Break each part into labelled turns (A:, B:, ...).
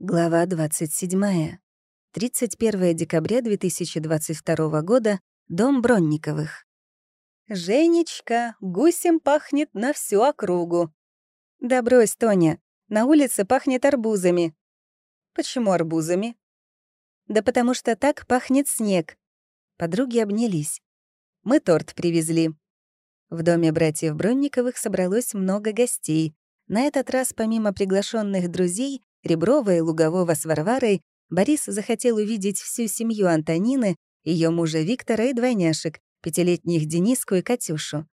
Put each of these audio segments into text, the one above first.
A: Глава 27. 31 декабря 2022 года. Дом Бронниковых. «Женечка, гусем пахнет на всю округу». «Да брось, Тоня, на улице пахнет арбузами». «Почему арбузами?» «Да потому что так пахнет снег». Подруги обнялись. «Мы торт привезли». В доме братьев Бронниковых собралось много гостей. На этот раз, помимо приглашенных друзей, Реброва и Лугового с Варварой, Борис захотел увидеть всю семью Антонины, ее мужа Виктора и двойняшек, пятилетних Дениску и Катюшу.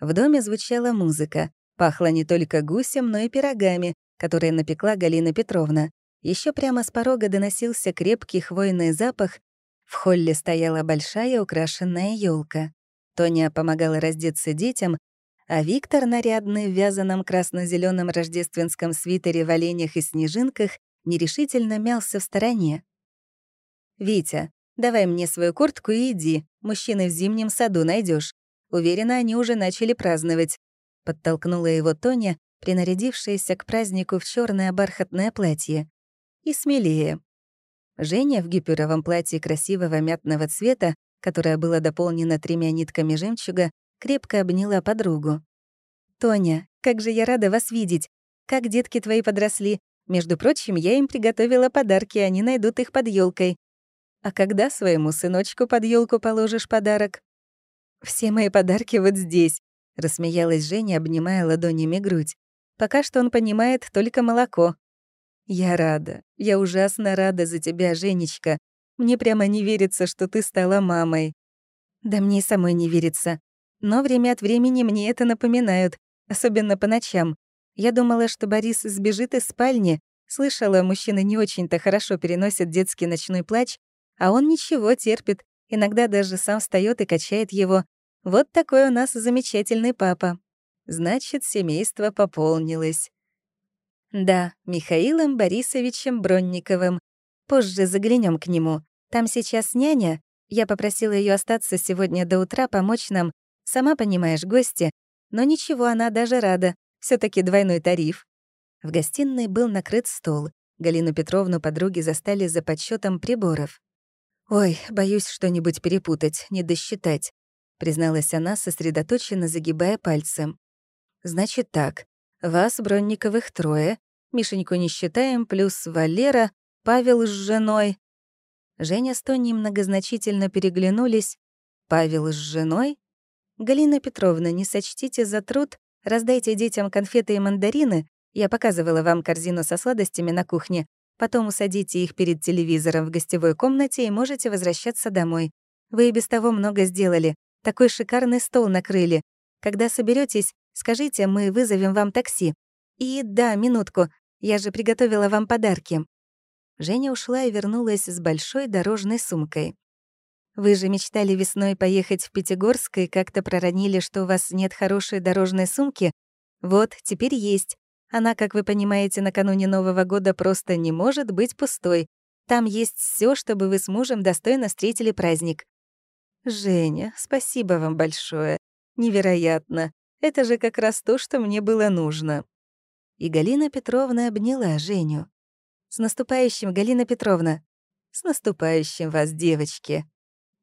A: В доме звучала музыка. Пахло не только гусем, но и пирогами, которые напекла Галина Петровна. Еще прямо с порога доносился крепкий хвойный запах. В холле стояла большая украшенная елка. Тоня помогала раздеться детям, а Виктор, нарядный в вязаном красно зеленом рождественском свитере в оленях и снежинках, нерешительно мялся в стороне. «Витя, давай мне свою куртку и иди, мужчины в зимнем саду найдешь. Уверена, они уже начали праздновать», — подтолкнула его Тоня, принарядившаяся к празднику в черное бархатное платье. «И смелее». Женя в гипюровом платье красивого мятного цвета, которое было дополнено тремя нитками жемчуга, крепко обняла подругу. «Тоня, как же я рада вас видеть! Как детки твои подросли! Между прочим, я им приготовила подарки, они найдут их под елкой. А когда своему сыночку под елку положишь подарок?» «Все мои подарки вот здесь», — рассмеялась Женя, обнимая ладонями грудь. «Пока что он понимает только молоко». «Я рада. Я ужасно рада за тебя, Женечка. Мне прямо не верится, что ты стала мамой». «Да мне и самой не верится. Но время от времени мне это напоминают, особенно по ночам. Я думала, что Борис сбежит из спальни, слышала, мужчины не очень-то хорошо переносят детский ночной плач, а он ничего терпит, иногда даже сам встает и качает его. Вот такой у нас замечательный папа. Значит, семейство пополнилось. Да, Михаилом Борисовичем Бронниковым. Позже заглянем к нему. Там сейчас няня. Я попросила ее остаться сегодня до утра, помочь нам, Сама понимаешь, гости. Но ничего, она даже рада. все таки двойной тариф. В гостиной был накрыт стол. Галину Петровну подруги застали за подсчетом приборов. «Ой, боюсь что-нибудь перепутать, не досчитать», — призналась она, сосредоточенно загибая пальцем. «Значит так, вас, Бронниковых, трое, Мишеньку не считаем, плюс Валера, Павел с женой». Женя с Тоней многозначительно переглянулись. «Павел с женой? «Галина Петровна, не сочтите за труд, раздайте детям конфеты и мандарины, я показывала вам корзину со сладостями на кухне, потом усадите их перед телевизором в гостевой комнате и можете возвращаться домой. Вы и без того много сделали, такой шикарный стол накрыли. Когда соберетесь, скажите, мы вызовем вам такси. И да, минутку, я же приготовила вам подарки». Женя ушла и вернулась с большой дорожной сумкой. Вы же мечтали весной поехать в Пятигорск и как-то проронили, что у вас нет хорошей дорожной сумки? Вот, теперь есть. Она, как вы понимаете, накануне Нового года просто не может быть пустой. Там есть все, чтобы вы с мужем достойно встретили праздник. Женя, спасибо вам большое. Невероятно. Это же как раз то, что мне было нужно. И Галина Петровна обняла Женю. «С наступающим, Галина Петровна!» «С наступающим вас, девочки!»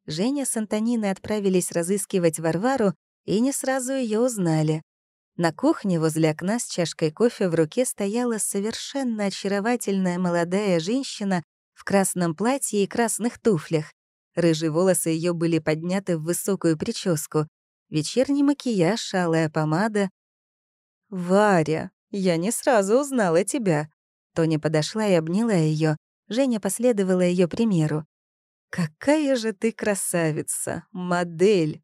A: Женя с Антониной отправились разыскивать Варвару и не сразу ее узнали. На кухне возле окна с чашкой кофе в руке стояла совершенно очаровательная молодая женщина в красном платье и красных туфлях. Рыжие волосы ее были подняты в высокую прическу. Вечерний макияж, алая помада. «Варя, я не сразу узнала тебя». Тоня подошла и обняла ее. Женя последовала ее примеру. «Какая же ты красавица, модель!»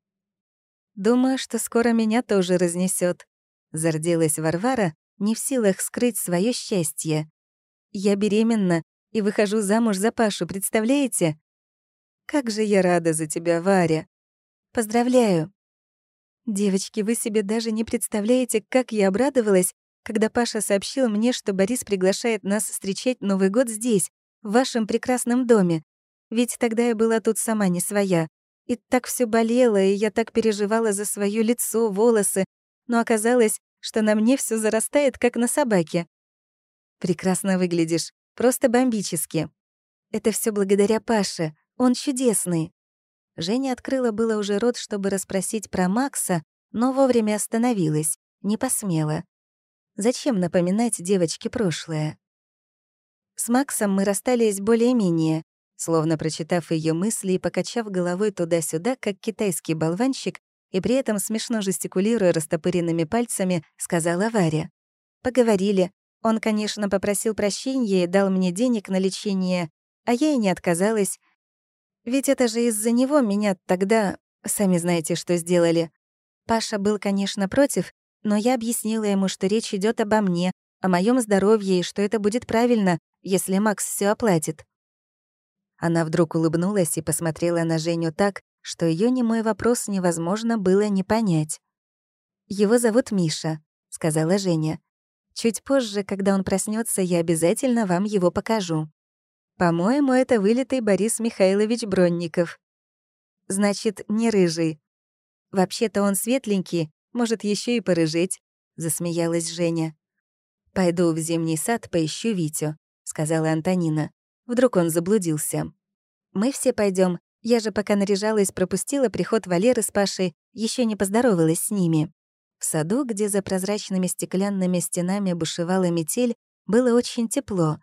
A: «Думаю, что скоро меня тоже разнесет, зарделась Варвара, не в силах скрыть свое счастье. «Я беременна и выхожу замуж за Пашу, представляете?» «Как же я рада за тебя, Варя!» «Поздравляю!» «Девочки, вы себе даже не представляете, как я обрадовалась, когда Паша сообщил мне, что Борис приглашает нас встречать Новый год здесь, в вашем прекрасном доме. Ведь тогда я была тут сама не своя. И так все болело, и я так переживала за свое лицо, волосы. Но оказалось, что на мне все зарастает, как на собаке. «Прекрасно выглядишь. Просто бомбически. Это все благодаря Паше. Он чудесный. Женя открыла было уже рот, чтобы расспросить про Макса, но вовремя остановилась, не посмела. Зачем напоминать девочке прошлое? С Максом мы расстались более-менее, словно прочитав ее мысли и покачав головой туда-сюда, как китайский болванщик, и при этом смешно жестикулируя растопыренными пальцами, сказала Варя. Поговорили. Он, конечно, попросил прощения и дал мне денег на лечение, а я и не отказалась. Ведь это же из-за него меня тогда... Сами знаете, что сделали. Паша был, конечно, против, но я объяснила ему, что речь идет обо мне, о моем здоровье и что это будет правильно, если Макс все оплатит. Она вдруг улыбнулась и посмотрела на Женю так, что ее немой вопрос невозможно было не понять. «Его зовут Миша», — сказала Женя. «Чуть позже, когда он проснется, я обязательно вам его покажу. По-моему, это вылитый Борис Михайлович Бронников. Значит, не рыжий. Вообще-то он светленький, может, еще и порыжить», — засмеялась Женя. «Пойду в зимний сад, поищу Витю», — сказала Антонина. «Вдруг он заблудился». «Мы все пойдем. Я же пока наряжалась, пропустила приход Валеры с Пашей, еще не поздоровалась с ними». В саду, где за прозрачными стеклянными стенами бушевала метель, было очень тепло.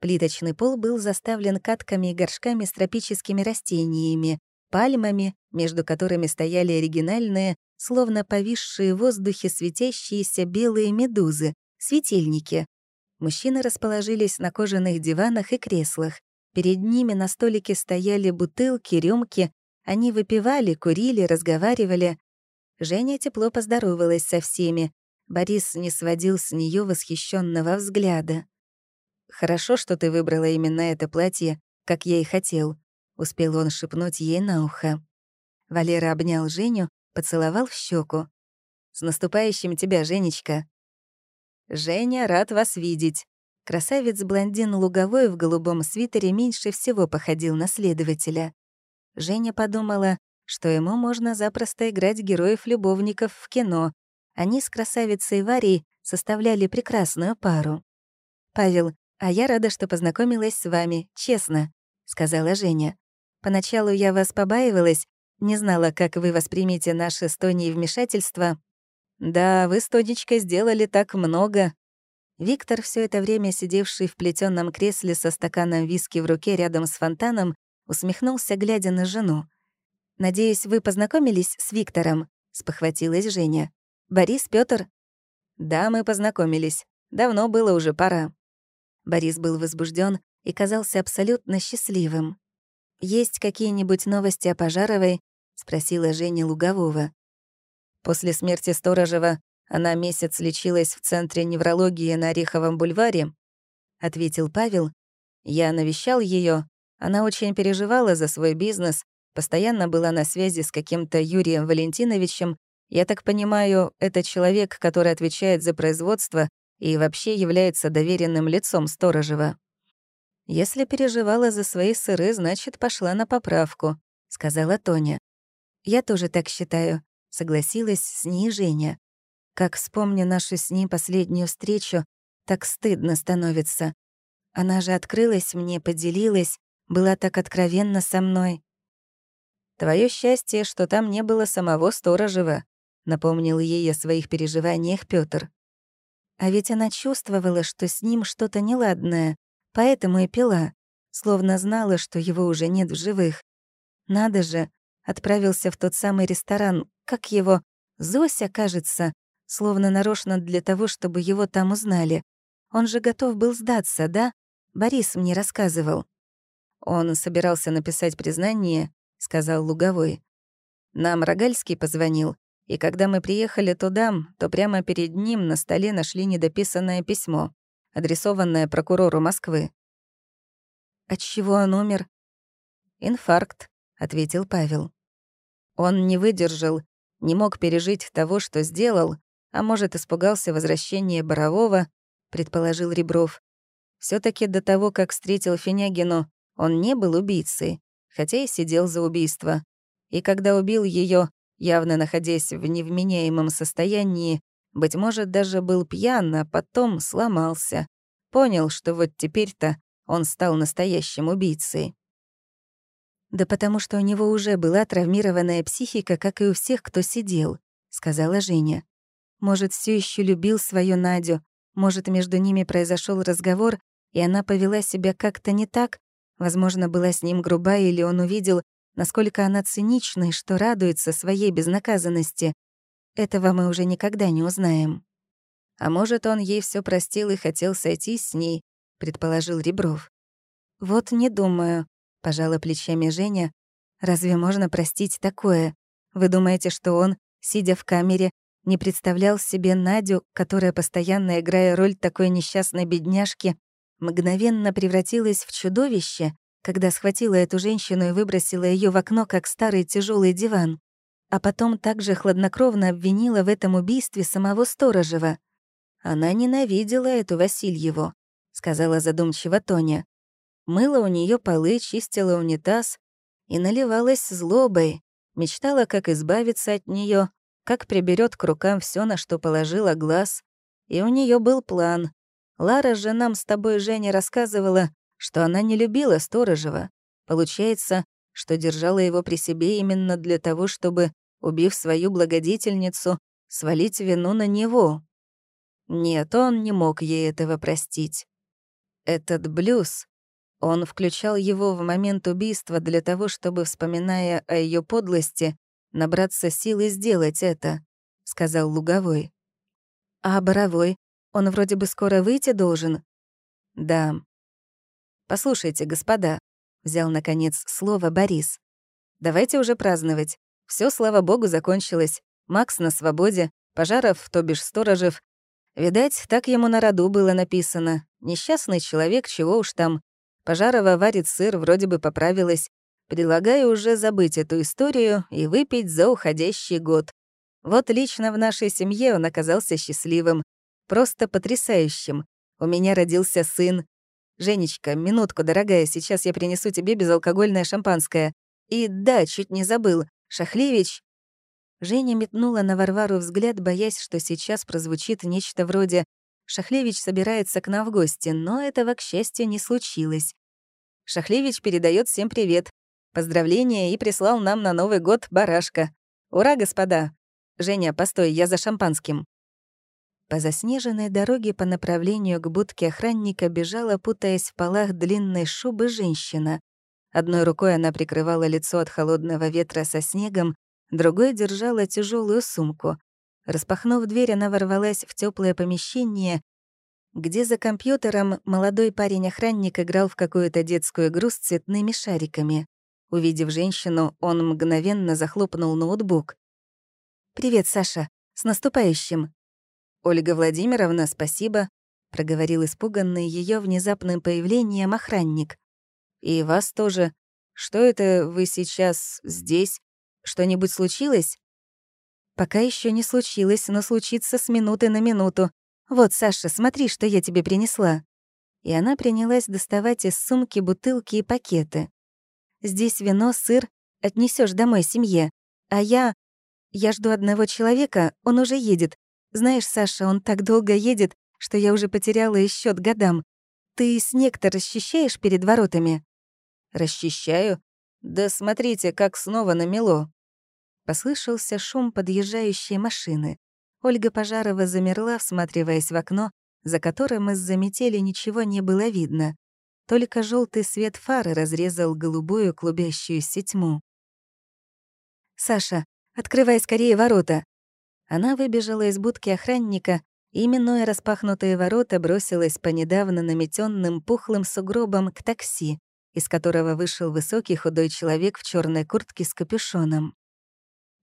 A: Плиточный пол был заставлен катками и горшками с тропическими растениями, пальмами, между которыми стояли оригинальные, словно повисшие в воздухе светящиеся белые медузы, светильники. Мужчины расположились на кожаных диванах и креслах. Перед ними на столике стояли бутылки, рюмки. Они выпивали, курили, разговаривали. Женя тепло поздоровалась со всеми. Борис не сводил с нее восхищенного взгляда. «Хорошо, что ты выбрала именно это платье, как я и хотел», — успел он шепнуть ей на ухо. Валера обнял Женю, поцеловал в щеку. «С наступающим тебя, Женечка!» «Женя, рад вас видеть!» Красавец-блондин Луговой в голубом свитере меньше всего походил на следователя. Женя подумала, что ему можно запросто играть героев-любовников в кино. Они с красавицей Варей составляли прекрасную пару. «Павел, а я рада, что познакомилась с вами, честно», — сказала Женя. «Поначалу я вас побаивалась, не знала, как вы воспримете наше с Тоней вмешательство. Да, вы с Тонечкой сделали так много». Виктор, все это время сидевший в плетённом кресле со стаканом виски в руке рядом с фонтаном, усмехнулся, глядя на жену. «Надеюсь, вы познакомились с Виктором?» — спохватилась Женя. «Борис, Пётр?» «Да, мы познакомились. Давно было уже пора». Борис был возбужден и казался абсолютно счастливым. «Есть какие-нибудь новости о Пожаровой?» — спросила Женя Лугового. После смерти Сторожева она месяц лечилась в Центре неврологии на Ореховом бульваре, — ответил Павел. Я навещал ее. Она очень переживала за свой бизнес, постоянно была на связи с каким-то Юрием Валентиновичем. Я так понимаю, это человек, который отвечает за производство и вообще является доверенным лицом Сторожева. «Если переживала за свои сыры, значит, пошла на поправку», — сказала Тоня. «Я тоже так считаю», — согласилась с Женя. «Как вспомню нашу с ней последнюю встречу, так стыдно становится. Она же открылась мне, поделилась, была так откровенна со мной». «Твое счастье, что там не было самого Сторожева», — напомнил ей о своих переживаниях Пётр. А ведь она чувствовала, что с ним что-то неладное, Поэтому и пила, словно знала, что его уже нет в живых. Надо же, отправился в тот самый ресторан, как его, Зося, кажется, словно нарочно для того, чтобы его там узнали. Он же готов был сдаться, да? Борис мне рассказывал. Он собирался написать признание, сказал Луговой. Нам Рогальский позвонил, и когда мы приехали туда, то прямо перед ним на столе нашли недописанное письмо адресованное прокурору Москвы. «От чего он умер?» «Инфаркт», — ответил Павел. Он не выдержал, не мог пережить того, что сделал, а может, испугался возвращения Борового, предположил Ребров. все таки до того, как встретил Финягину, он не был убийцей, хотя и сидел за убийство. И когда убил ее, явно находясь в невменяемом состоянии, быть может, даже был пьян, а потом сломался. Понял, что вот теперь-то он стал настоящим убийцей? «Да потому что у него уже была травмированная психика, как и у всех, кто сидел», — сказала Женя. «Может, все еще любил свою Надю, может, между ними произошел разговор, и она повела себя как-то не так, возможно, была с ним груба, или он увидел, насколько она цинична и что радуется своей безнаказанности. Этого мы уже никогда не узнаем. А может, он ей все простил и хотел сойтись с ней, предположил Ребров. Вот не думаю, пожала плечами Женя. Разве можно простить такое? Вы думаете, что он, сидя в камере, не представлял себе Надю, которая, постоянно играя роль такой несчастной бедняжки, мгновенно превратилась в чудовище, когда схватила эту женщину и выбросила ее в окно, как старый тяжелый диван, а потом также хладнокровно обвинила в этом убийстве самого Сторожева. Она ненавидела эту Васильеву, сказала задумчиво Тоня. Мыла у нее полы, чистила унитаз и наливалась злобой, мечтала, как избавиться от нее, как приберет к рукам все, на что положила глаз. И у нее был план. Лара же нам с тобой, Женя, рассказывала, что она не любила Сторожева. Получается, что держала его при себе именно для того, чтобы, убив свою благодетельницу, свалить вину на него. Нет, он не мог ей этого простить. Этот блюз, он включал его в момент убийства для того, чтобы, вспоминая о ее подлости, набраться сил и сделать это», — сказал Луговой. «А Боровой? Он вроде бы скоро выйти должен?» «Да». «Послушайте, господа», — взял, наконец, слово Борис. «Давайте уже праздновать. Все, слава богу, закончилось. Макс на свободе, Пожаров, то бишь Сторожев. Видать, так ему на роду было написано. Несчастный человек, чего уж там. Пожарова варит сыр, вроде бы поправилась. Предлагаю уже забыть эту историю и выпить за уходящий год. Вот лично в нашей семье он оказался счастливым. Просто потрясающим. У меня родился сын. Женечка, минутку, дорогая, сейчас я принесу тебе безалкогольное шампанское. И да, чуть не забыл. Шахлевич... Женя метнула на Варвару взгляд, боясь, что сейчас прозвучит нечто вроде «Шахлевич собирается к нам в гости», но этого, к счастью, не случилось. Шахлевич передает всем привет. Поздравления и прислал нам на Новый год барашка. Ура, господа! Женя, постой, я за шампанским. По заснеженной дороге по направлению к будке охранника бежала, путаясь в полах длинной шубы, женщина. Одной рукой она прикрывала лицо от холодного ветра со снегом, другой держала тяжелую сумку. Распахнув дверь, она ворвалась в теплое помещение, где за компьютером молодой парень-охранник играл в какую-то детскую игру с цветными шариками. Увидев женщину, он мгновенно захлопнул ноутбук. «Привет, Саша. С наступающим!» «Ольга Владимировна, спасибо», — проговорил испуганный ее внезапным появлением охранник. «И вас тоже. Что это вы сейчас здесь? Что-нибудь случилось?» «Пока еще не случилось, но случится с минуты на минуту. Вот, Саша, смотри, что я тебе принесла». И она принялась доставать из сумки бутылки и пакеты. Здесь вино, сыр, отнесешь домой семье. А я... Я жду одного человека, он уже едет. Знаешь, Саша, он так долго едет, что я уже потеряла и счет годам. Ты снег-то расчищаешь перед воротами?» «Расчищаю? Да смотрите, как снова намело». Послышался шум подъезжающей машины. Ольга Пожарова замерла, всматриваясь в окно, за которым из-за метели ничего не было видно. Только желтый свет фары разрезал голубую клубящуюся тьму. «Саша, открывай скорее ворота!» Она выбежала из будки охранника и, минуя распахнутые ворота, бросилась по недавно наметенным пухлым сугробам к такси, из которого вышел высокий худой человек в черной куртке с капюшоном.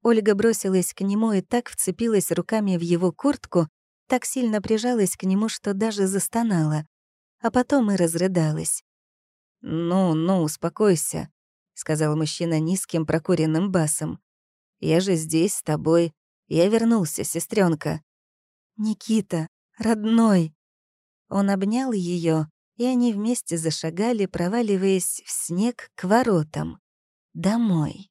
A: Ольга бросилась к нему и так вцепилась руками в его куртку, так сильно прижалась к нему, что даже застонала а потом и разрыдалась. «Ну, ну, успокойся», — сказал мужчина низким прокуренным басом. «Я же здесь с тобой. Я вернулся, сестренка. «Никита, родной!» Он обнял ее, и они вместе зашагали, проваливаясь в снег к воротам. Домой.